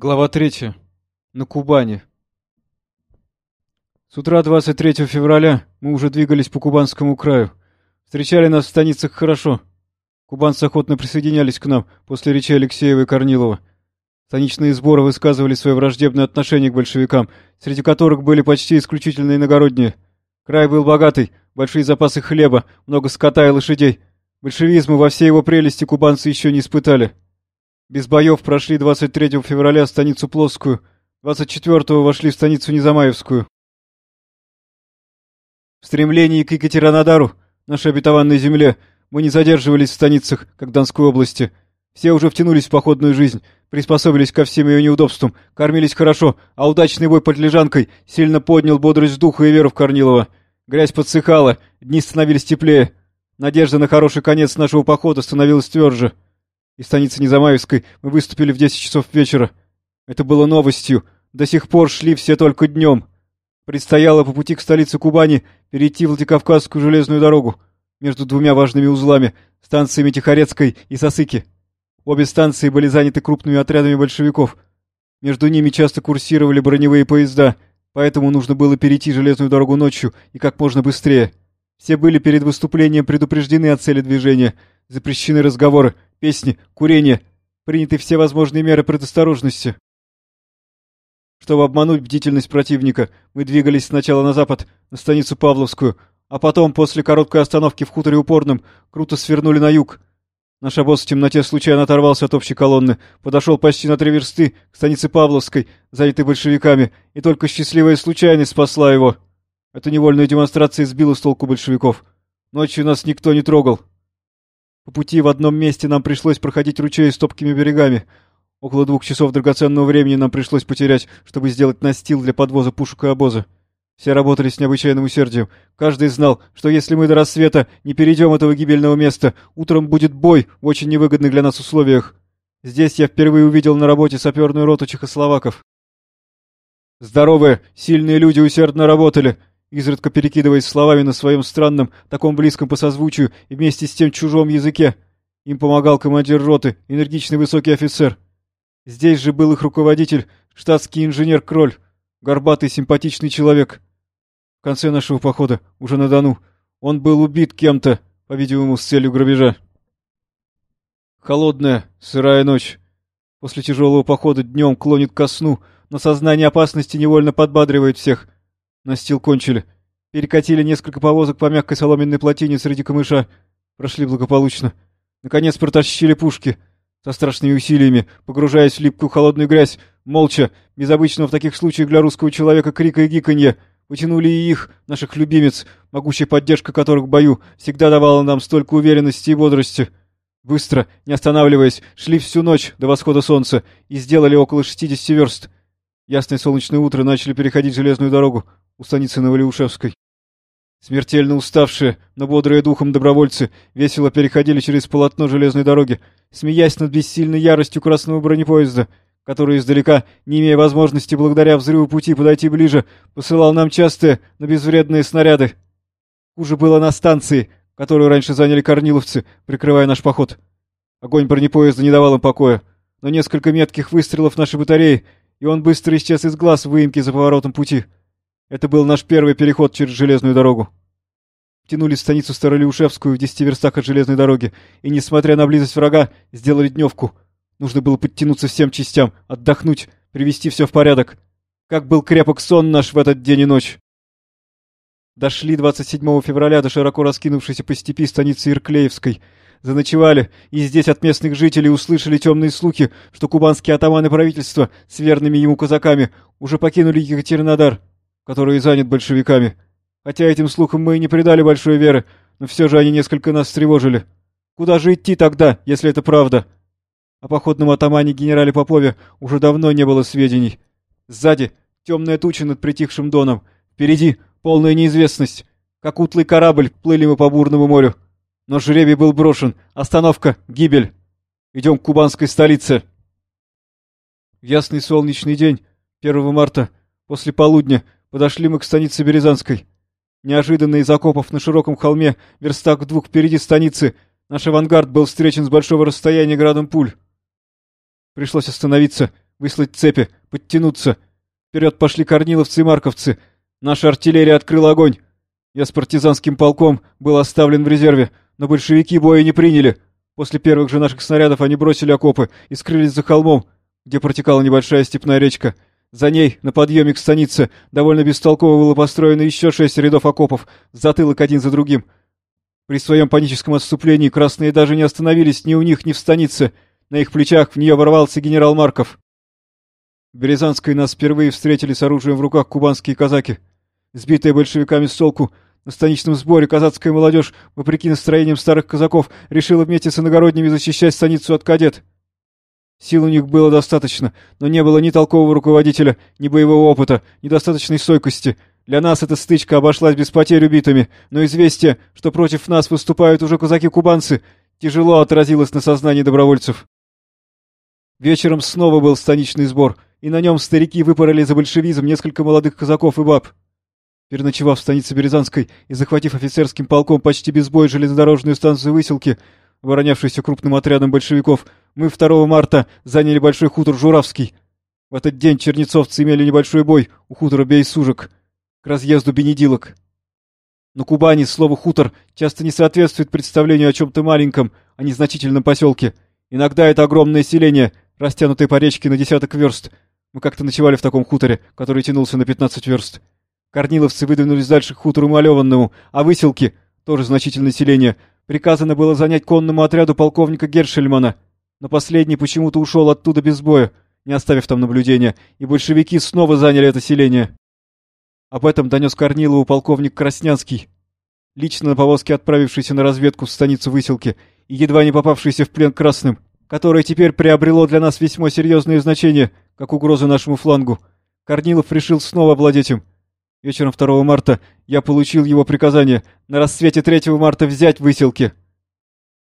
Глава 3. На Кубани. С утра 23 февраля мы уже двигались по Кубанскому краю. Встречали нас в станицах хорошо. Кубанцы охотно присоединялись к нам после речи Алексеева и Корнилова. Станичные сборы высказывали свое враждебное отношение к большевикам, среди которых были почти исключительно иногородние. Край был богатый, большие запасы хлеба, много скота и лошадей. Большевизма во всей его прелести кубанцы еще не испытали. Без боев прошли 23 февраля станицу Плоскую, 24-го вошли в станицу Незамаевскую. В стремлении к Екатеринодару, нашей обетованной земле, мы не задерживались в станицах, как Донской области. Все уже втянулись в походную жизнь, приспособились ко всем ее неудобствам, кормились хорошо, а удачный бой под Лежанкой сильно поднял бодрость духа и веру в Корнилова. Грязь подсыхала, дни становились теплее. Надежда на хороший конец нашего похода становилась тверже. Из станицы Незамаевской мы выступили в 10 часов вечера. Это было новостью. До сих пор шли все только днем. Предстояло по пути к столице Кубани перейти в Владикавказскую железную дорогу между двумя важными узлами, станциями Тихорецкой и Сосыки. Обе станции были заняты крупными отрядами большевиков. Между ними часто курсировали броневые поезда, поэтому нужно было перейти железную дорогу ночью и как можно быстрее. Все были перед выступлением предупреждены о цели движения. Запрещены разговоры, песни, курение. Приняты все возможные меры предосторожности. Чтобы обмануть бдительность противника, мы двигались сначала на запад, на станицу Павловскую, а потом, после короткой остановки в хуторе Упорном, круто свернули на юг. Наш обоз в темноте случайно оторвался от общей колонны, подошел почти на три версты к станице Павловской, занятой большевиками, и только счастливая случайность спасла его. Эта невольная демонстрация сбила с толку большевиков. Ночью нас никто не трогал. По пути в одном месте нам пришлось проходить ручей с топкими берегами. Около двух часов драгоценного времени нам пришлось потерять, чтобы сделать настил для подвоза пушек и обоза. Все работали с необычайным усердием. Каждый знал, что если мы до рассвета не перейдем этого гибельного места, утром будет бой в очень невыгодных для нас условиях. Здесь я впервые увидел на работе саперную роту чехословаков. Здоровые, сильные люди усердно работали, изредка перекидываясь словами на своем странном, таком близком по созвучию и вместе с тем чужом языке. Им помогал командир роты, энергичный высокий офицер. Здесь же был их руководитель, штатский инженер Кроль, горбатый симпатичный человек. В конце нашего похода, уже на Дону, он был убит кем-то, по-видимому, с целью грабежа. Холодная, сырая ночь. После тяжелого похода днем клонит ко сну, но сознание опасности невольно подбадривает всех — Настил кончили. Перекатили несколько повозок по мягкой соломенной плотине среди камыша. Прошли благополучно. Наконец протащили пушки. Со страшными усилиями, погружаясь в липкую холодную грязь, молча, без обычного в таких случаях для русского человека крика и гиканья, вытянули и их, наших любимец, могучая поддержка которых в бою всегда давала нам столько уверенности и бодрости. Быстро, не останавливаясь, шли всю ночь до восхода солнца и сделали около 60 верст. Ясное солнечное утро начали переходить железную дорогу, у станицы Новолеушевской. Смертельно уставшие, но бодрые духом добровольцы весело переходили через полотно железной дороги, смеясь над бессильной яростью красного бронепоезда, который издалека, не имея возможности благодаря взрыву пути подойти ближе, посылал нам частые, но безвредные снаряды. Хуже было на станции, которую раньше заняли корниловцы, прикрывая наш поход. Огонь бронепоезда не давал им покоя, но несколько метких выстрелов нашей батареи, и он быстро исчез из глаз выемки за поворотом пути. Это был наш первый переход через железную дорогу. Тянули станицу Старолиушевскую в десяти верстах от железной дороги, и, несмотря на близость врага, сделали дневку. Нужно было подтянуться всем частям, отдохнуть, привести все в порядок. Как был крепок сон наш в этот день и ночь. Дошли 27 февраля до широко раскинувшейся по степи станицы Ирклеевской. Заночевали, и здесь от местных жителей услышали темные слухи, что кубанские атаманы правительства с верными ему казаками уже покинули Екатеринодар который занят большевиками. Хотя этим слухам мы и не придали большой веры, но все же они несколько нас встревожили. Куда же идти тогда, если это правда? О походном атамане генерале Попове уже давно не было сведений. Сзади темная туча над притихшим доном. Впереди полная неизвестность. Как утлый корабль плыли мы по бурному морю. Но жребий был брошен. Остановка, гибель. Идем к кубанской столице. В ясный солнечный день, 1 марта, после полудня, Подошли мы к станице Березанской. Неожиданно из окопов на широком холме, верстак двух впереди станицы, наш авангард был встречен с большого расстояния градом пуль. Пришлось остановиться. выслать цепи, подтянуться. Вперед пошли корниловцы и марковцы. Наша артиллерия открыла огонь. Я с партизанским полком был оставлен в резерве, но большевики боя не приняли. После первых же наших снарядов они бросили окопы и скрылись за холмом, где протекала небольшая степная речка. За ней, на подъеме к станице, довольно бестолково было построено еще шесть рядов окопов, затылок один за другим. При своем паническом отступлении красные даже не остановились ни у них, ни в станице. На их плечах в нее ворвался генерал Марков. В Березанской нас впервые встретили с оружием в руках кубанские казаки. Сбитые большевиками с толку, на станичном сборе казацкая молодежь, вопреки настроениям старых казаков, решила вместе с иногородними защищать станицу от кадет. Сил у них было достаточно, но не было ни толкового руководителя, ни боевого опыта, ни достаточной стойкости. Для нас эта стычка обошлась без потерь убитыми, но известие, что против нас выступают уже казаки-кубанцы, тяжело отразилось на сознании добровольцев. Вечером снова был станичный сбор, и на нем старики выпороли за большевизм несколько молодых казаков и баб. Переночевав в станице Березанской и захватив офицерским полком почти без боя железнодорожную станцию Выселки, оборонявшуюся крупным отрядом большевиков, мы 2 марта заняли большой хутор Журавский. В этот день чернецовцы имели небольшой бой у хутора Бей-Сужик к разъезду Бенедилок. На Кубани слово «хутор» часто не соответствует представлению о чем-то маленьком, о незначительном поселке. Иногда это огромное селение, растянутое по речке на десяток верст. Мы как-то ночевали в таком хуторе, который тянулся на 15 верст. Корниловцы выдвинулись дальше к хутору Малеванному, а выселки, тоже значительное селение, приказано было занять конному отряду полковника Гершельмана. Но последний почему-то ушел оттуда без боя, не оставив там наблюдения, и большевики снова заняли это селение. Об этом донес Корнилову полковник Краснянский, лично на повозке отправившийся на разведку в станицу Выселки и едва не попавшийся в плен красным, которое теперь приобрело для нас весьма серьезное значение, как угроза нашему флангу. Корнилов решил снова овладеть им. Вечером 2 марта я получил его приказание на рассвете 3 марта взять выселки.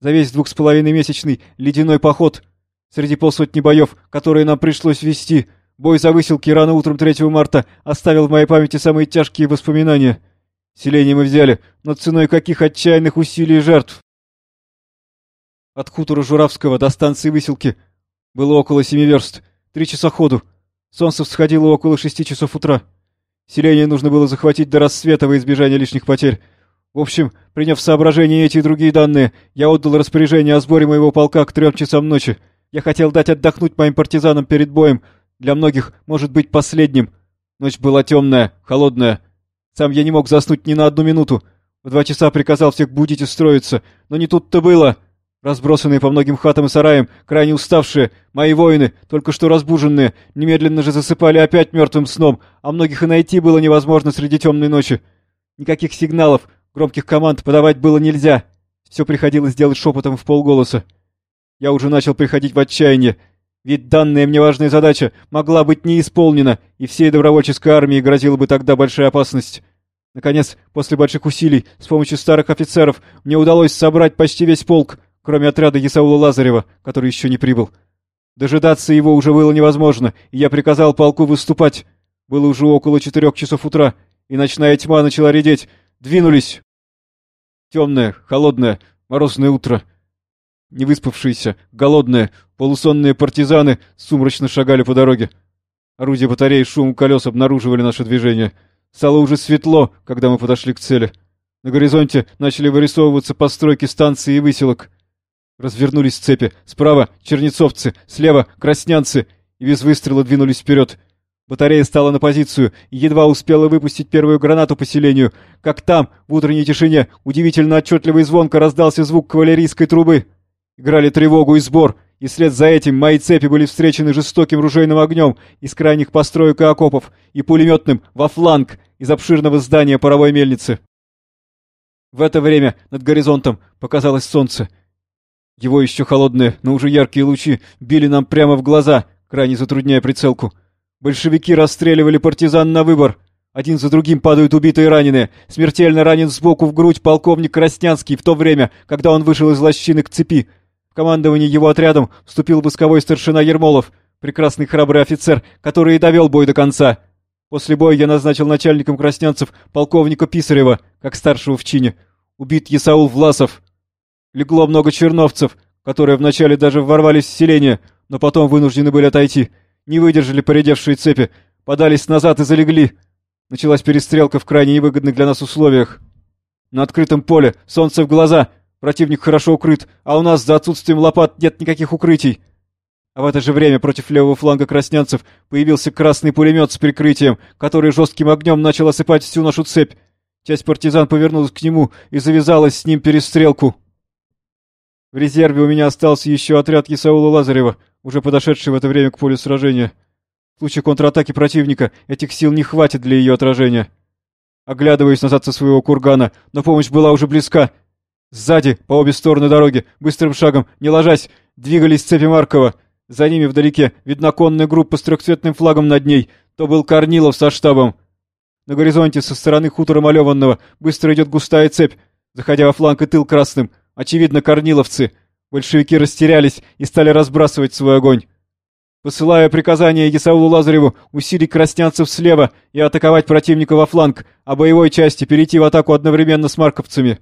За весь двух с половиной месячный ледяной поход среди полсотни боев, которые нам пришлось вести, бой за выселки рано утром 3 марта оставил в моей памяти самые тяжкие воспоминания. Селение мы взяли, но ценой каких отчаянных усилий и жертв. От хутора Журавского до станции Выселки было около семи верст, три часа ходу. Солнце всходило около шести часов утра. Селение нужно было захватить до рассвета во избежание лишних потерь. В общем, приняв в соображение эти и другие данные, я отдал распоряжение о сборе моего полка к трем часам ночи. Я хотел дать отдохнуть моим партизанам перед боем, для многих, может быть, последним. Ночь была темная, холодная. Сам я не мог заснуть ни на одну минуту. В два часа приказал всех будить и строиться, но не тут-то было. Разбросанные по многим хатам и сараям, крайне уставшие, мои воины, только что разбуженные, немедленно же засыпали опять мертвым сном, а многих и найти было невозможно среди темной ночи. Никаких сигналов, громких команд подавать было нельзя. Все приходилось делать шепотом в полголоса. Я уже начал приходить в отчаяние, ведь данная мне важная задача могла быть не исполнена, и всей добровольческой армии грозила бы тогда большая опасность. Наконец, после больших усилий, с помощью старых офицеров, мне удалось собрать почти весь полк — кроме отряда Исаула Лазарева, который еще не прибыл. Дожидаться его уже было невозможно, и я приказал полку выступать. Было уже около четырех часов утра, и ночная тьма начала редеть. Двинулись. Темное, холодное, морозное утро. Невыспавшиеся, голодные, полусонные партизаны сумрачно шагали по дороге. Орудия батареи шум колес обнаруживали наше движение. Стало уже светло, когда мы подошли к цели. На горизонте начали вырисовываться постройки станции и выселок. Развернулись цепи. Справа — чернецовцы, слева — краснянцы. И без выстрела двинулись вперед. Батарея стала на позицию и едва успела выпустить первую гранату по селению, как там, в утренней тишине, удивительно отчетливо и звонко раздался звук кавалерийской трубы. Играли тревогу и сбор, и вслед за этим мои цепи были встречены жестоким ружейным огнем из крайних построек и окопов и пулеметным во фланг из обширного здания паровой мельницы. В это время над горизонтом показалось солнце — его еще холодные, но уже яркие лучи били нам прямо в глаза, крайне затрудняя прицелку. Большевики расстреливали партизан на выбор. Один за другим падают убитые и раненые. Смертельно ранен сбоку в грудь полковник Краснянский в то время, когда он вышел из лощины к цепи. В командование его отрядом вступил восковой старшина Ермолов, прекрасный храбрый офицер, который и довел бой до конца. После боя я назначил начальником краснянцев полковника Писарева, как старшего в чине. Убит Есаул Власов, Легло много черновцев, которые вначале даже ворвались в селение, но потом вынуждены были отойти. Не выдержали поредевшие цепи, подались назад и залегли. Началась перестрелка в крайне невыгодных для нас условиях. На открытом поле, солнце в глаза, противник хорошо укрыт, а у нас за отсутствием лопат нет никаких укрытий. А в это же время против левого фланга краснянцев появился красный пулемет с прикрытием, который жестким огнем начал осыпать всю нашу цепь. Часть партизан повернулась к нему и завязалась с ним перестрелку. В резерве у меня остался еще отряд Исаула Лазарева, уже подошедший в это время к полю сражения. В случае контратаки противника этих сил не хватит для ее отражения. Оглядываясь назад со своего кургана, но помощь была уже близка. Сзади, по обе стороны дороги, быстрым шагом, не ложась, двигались цепи Маркова. За ними вдалеке видна конная группа с трехцветным флагом над ней. То был Корнилов со штабом. На горизонте со стороны хутора Малеванного быстро идет густая цепь, заходя во фланг и тыл красным. Очевидно, корниловцы. Большевики растерялись и стали разбрасывать свой огонь. Посылая приказание Исаулу Лазареву усилить краснянцев слева и атаковать противника во фланг, а боевой части перейти в атаку одновременно с марковцами.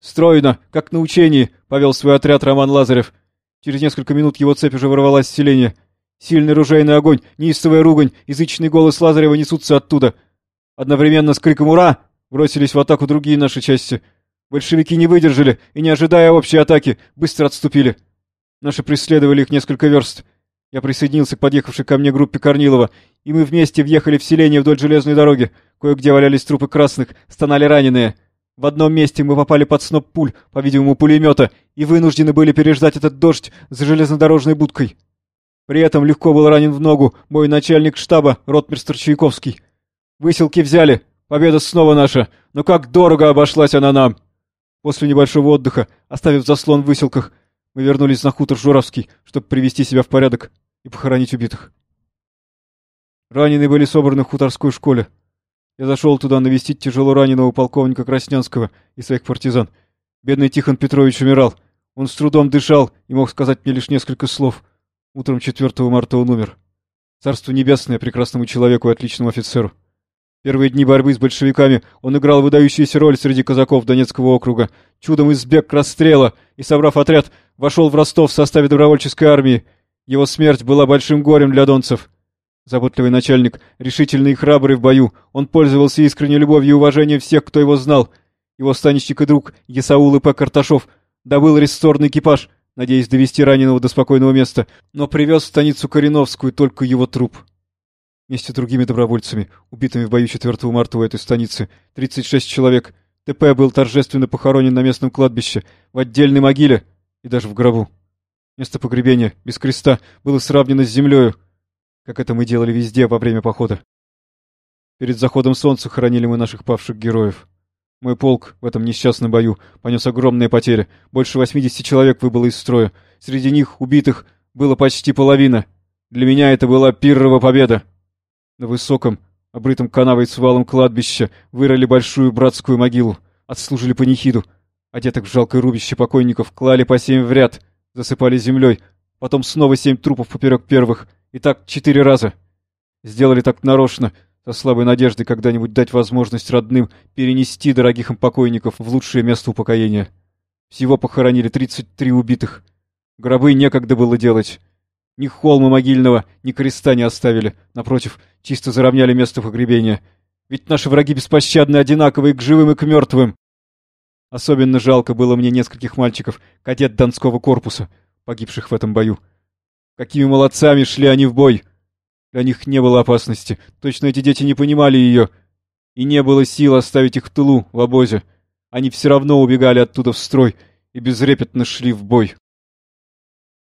«Стройно, как на учении», — повел свой отряд Роман Лазарев. Через несколько минут его цепь уже ворвалась в селение. Сильный ружейный огонь, неистовая ругань, язычный голос Лазарева несутся оттуда. Одновременно с криком «Ура!» бросились в атаку другие наши части — Большевики не выдержали и, не ожидая общей атаки, быстро отступили. Наши преследовали их несколько верст. Я присоединился к подъехавшей ко мне группе Корнилова, и мы вместе въехали в селение вдоль железной дороги. Кое-где валялись трупы красных, стонали раненые. В одном месте мы попали под сноп пуль, по-видимому, пулемета, и вынуждены были переждать этот дождь за железнодорожной будкой. При этом легко был ранен в ногу мой начальник штаба, ротмистр Чайковский. Выселки взяли, победа снова наша, но как дорого обошлась она нам!» После небольшого отдыха, оставив заслон в выселках, мы вернулись на хутор Журавский, чтобы привести себя в порядок и похоронить убитых. Раненые были собраны в хуторской школе. Я зашел туда навестить тяжело раненого полковника Краснянского и своих партизан. Бедный Тихон Петрович умирал. Он с трудом дышал и мог сказать мне лишь несколько слов. Утром 4 марта он умер. Царство небесное прекрасному человеку и отличному офицеру. Первые дни борьбы с большевиками он играл выдающуюся роль среди казаков Донецкого округа, чудом избег расстрела и, собрав отряд, вошел в Ростов в составе добровольческой армии. Его смерть была большим горем для донцев. Заботливый начальник, решительный и храбрый в бою, он пользовался искренней любовью и уважением всех, кто его знал. Его станичник и друг, Есаул И.П. Карташов, добыл рессорный экипаж, надеясь довести раненого до спокойного места, но привез в станицу Кореновскую только его труп. Вместе с другими добровольцами, убитыми в бою 4 марта у этой станицы, 36 человек. ТП был торжественно похоронен на местном кладбище, в отдельной могиле и даже в гробу. Место погребения, без креста, было сравнено с землею, как это мы делали везде во время похода. Перед заходом солнца хоронили мы наших павших героев. Мой полк в этом несчастном бою понес огромные потери. Больше 80 человек выбыло из строя. Среди них, убитых, было почти половина. Для меня это была пиррова победа. На высоком, обрытом канавой с валом кладбища вырыли большую братскую могилу, отслужили панихиду. Одетых в жалкое рубище покойников клали по семь в ряд, засыпали землей, потом снова семь трупов поперек первых, и так четыре раза. Сделали так нарочно, со слабой надеждой когда-нибудь дать возможность родным перенести дорогих им покойников в лучшее место упокоения. Всего похоронили 33 убитых. Гробы некогда было делать. Ни холма могильного, ни креста не оставили. Напротив, чисто заровняли место погребения. Ведь наши враги беспощадны одинаковые к живым и к мертвым. Особенно жалко было мне нескольких мальчиков, кадет Донского корпуса, погибших в этом бою. Какими молодцами шли они в бой! Для них не было опасности, точно эти дети не понимали ее. И не было сил оставить их в тылу, в обозе. Они все равно убегали оттуда в строй и безрепетно шли в бой.